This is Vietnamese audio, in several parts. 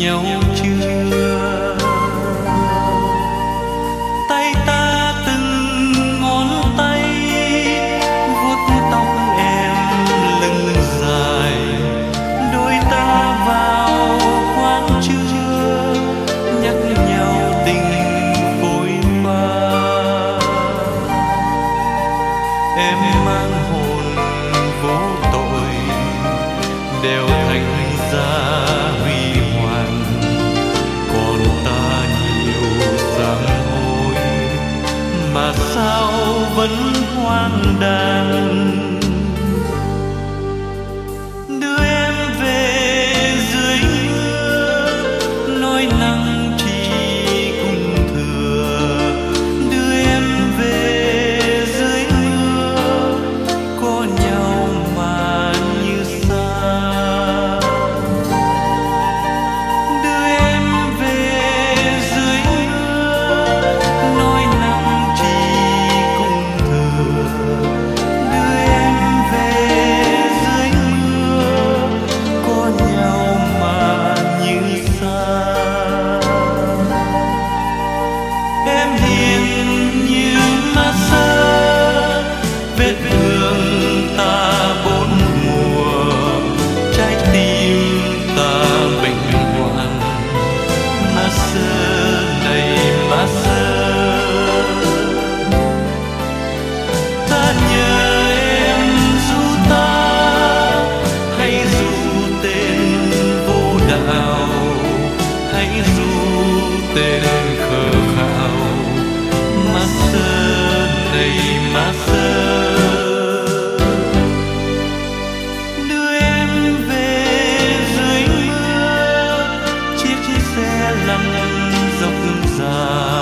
Eu. là sao vẫn hoang đàn? và sơ đưa em về dưới mưa chiếc xe lăn dọc đường dài.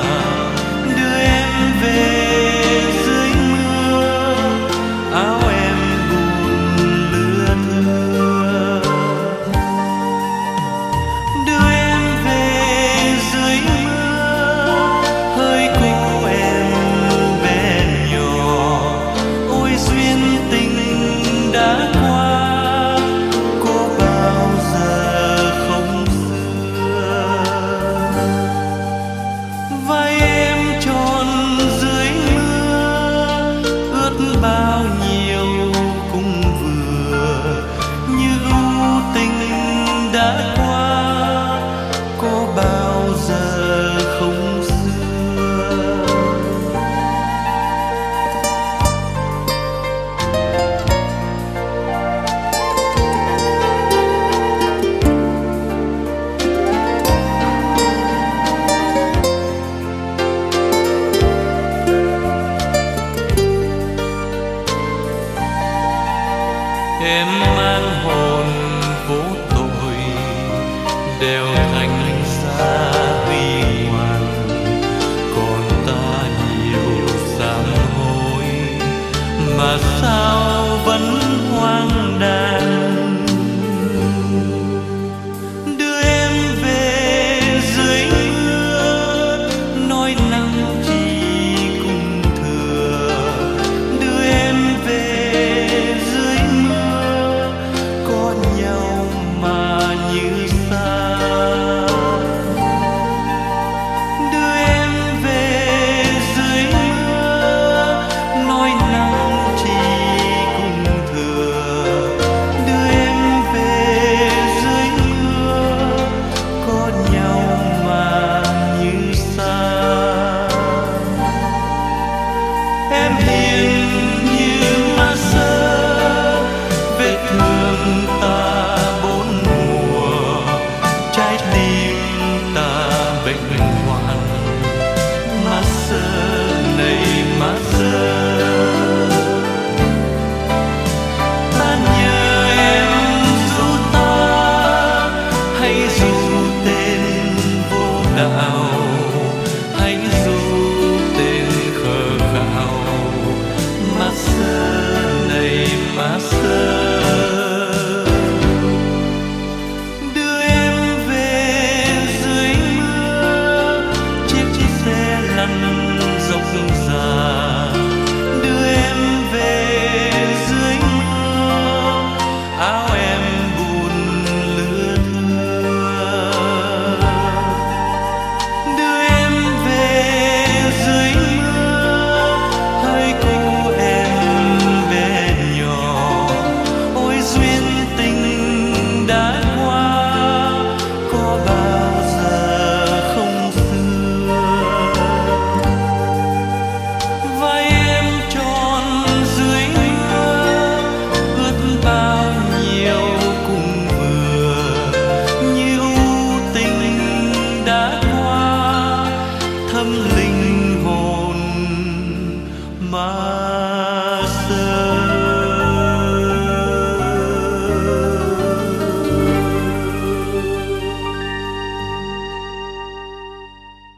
my